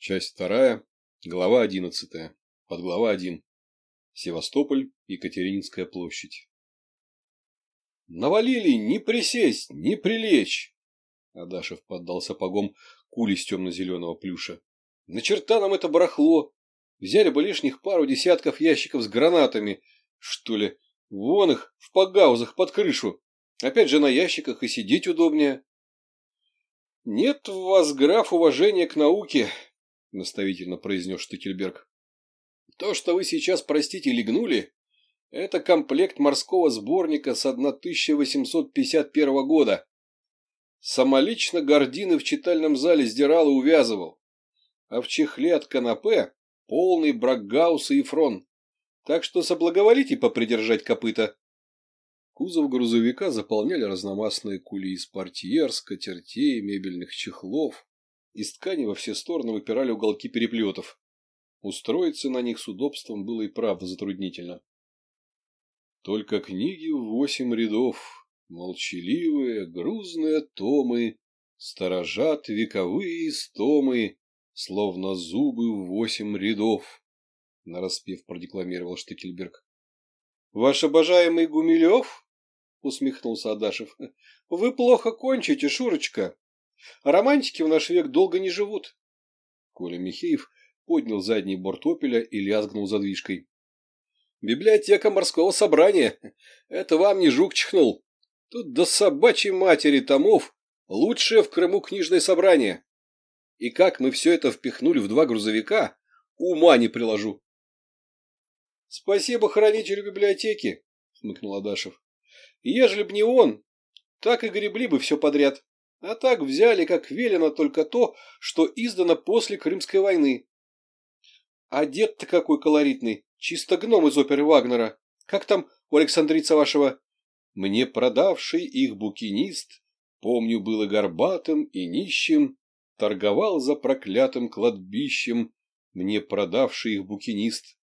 Часть вторая, глава одиннадцатая, подглава один. Севастополь, Екатерининская площадь. Навалили не присесть, не прилечь. Адашев поддал сапогом кули из темно-зеленого плюша. На черта нам это барахло. Взяли бы лишних пару десятков ящиков с гранатами, что ли. Вон их, в погаузах под крышу. Опять же на ящиках и сидеть удобнее. Нет у вас, граф, уважения к науке, наставительно произнес Штекельберг. То, что вы сейчас, простите, легнули, это комплект морского сборника с 1851 года. Самолично гордины в читальном зале сдирал и увязывал. А в чехле от канапе полный Бракгаус и Фрон. Так что соблаговолите попридержать копыта. Кузов грузовика заполняли разномастные кули из портьер, скатертей, мебельных чехлов. Из ткани во все стороны выпирали уголки переплетов. Устроиться на них с удобством было и правда затруднительно. Только книги в восемь рядов, молчаливые, грузные томы, сторожат вековые истомы, словно зубы в восемь рядов, — нараспев продекламировал Штекельберг. — Ваш обожаемый Гумилев? — усмехнулся Адашев. — Вы плохо кончите, Шурочка. Романтики в наш век долго не живут. Коля Михеев поднял задний борт «Опеля» и лязгнул задвижкой. Библиотека морского собрания. Это вам не жук чихнул. Тут до собачьей матери томов лучшее в Крыму книжное собрание. И как мы все это впихнули в два грузовика, ума не приложу. — Спасибо хранителю библиотеки, — хмыкнул Адашев. — Ежели б не он, так и гребли бы все подряд. А так взяли, как велено, только то, что издано после Крымской войны. А дед-то какой колоритный, чисто гном из оперы Вагнера. Как там у Александрица вашего? Мне продавший их букинист, помню, было горбатым и нищим, торговал за проклятым кладбищем, мне продавший их букинист.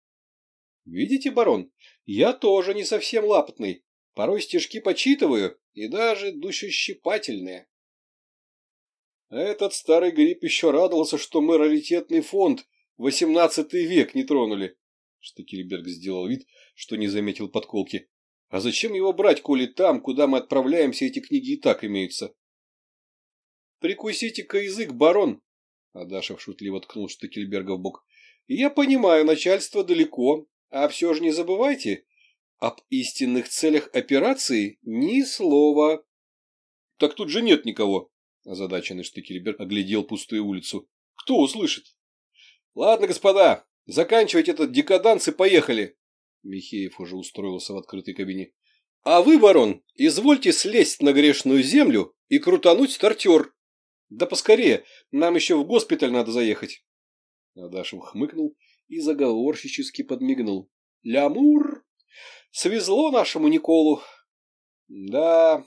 Видите, барон, я тоже не совсем лапотный, порой стишки почитываю, и даже душещипательные. Этот старый гриб еще радовался, что мы раритетный фонд восемнадцатый век не тронули. Штекельберг сделал вид, что не заметил подколки. А зачем его брать, коли там, куда мы отправляемся, эти книги и так имеются? Прикусите-ка язык, барон, Адашев шутливо ткнул Штекельберга в бок. Я понимаю, начальство далеко, а все же не забывайте, об истинных целях операции ни слова. Так тут же нет никого, озадаченный Штекельберг оглядел пустую улицу. Кто услышит? Ладно, господа, заканчивайте этот декаданс и поехали. Михеев уже устроился в открытой кабине. А вы, барон, извольте слезть на грешную землю и крутануть стартер. Да поскорее, нам еще в госпиталь надо заехать. Адашев хмыкнул и заговорщически подмигнул. Лямур! Свезло нашему Николу. Да,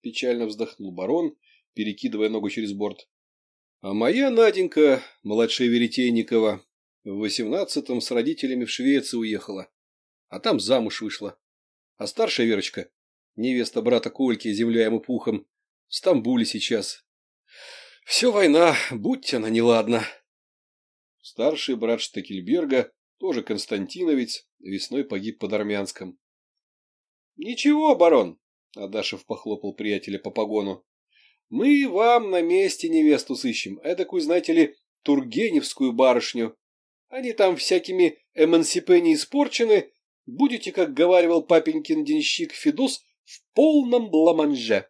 печально вздохнул барон, перекидывая ногу через борт. А моя Наденька, младшая Веретейникова, в восемнадцатом с родителями в Швецию уехала, а там замуж вышла. А старшая Верочка, невеста брата Кольки, земля ему пухом, в Стамбуле сейчас, все война, будьте она неладна. Старший брат Штекельберга, тоже константиновец, весной погиб под Армянском. — Ничего, барон, — Адашев похлопал приятеля по погону. — Мы вам на месте невесту сыщем, эдакую, знаете ли, тургеневскую барышню. Они там всякими эмансипе не испорчены, будете, как говаривал папенькин денщик Федус, в полном бламанже.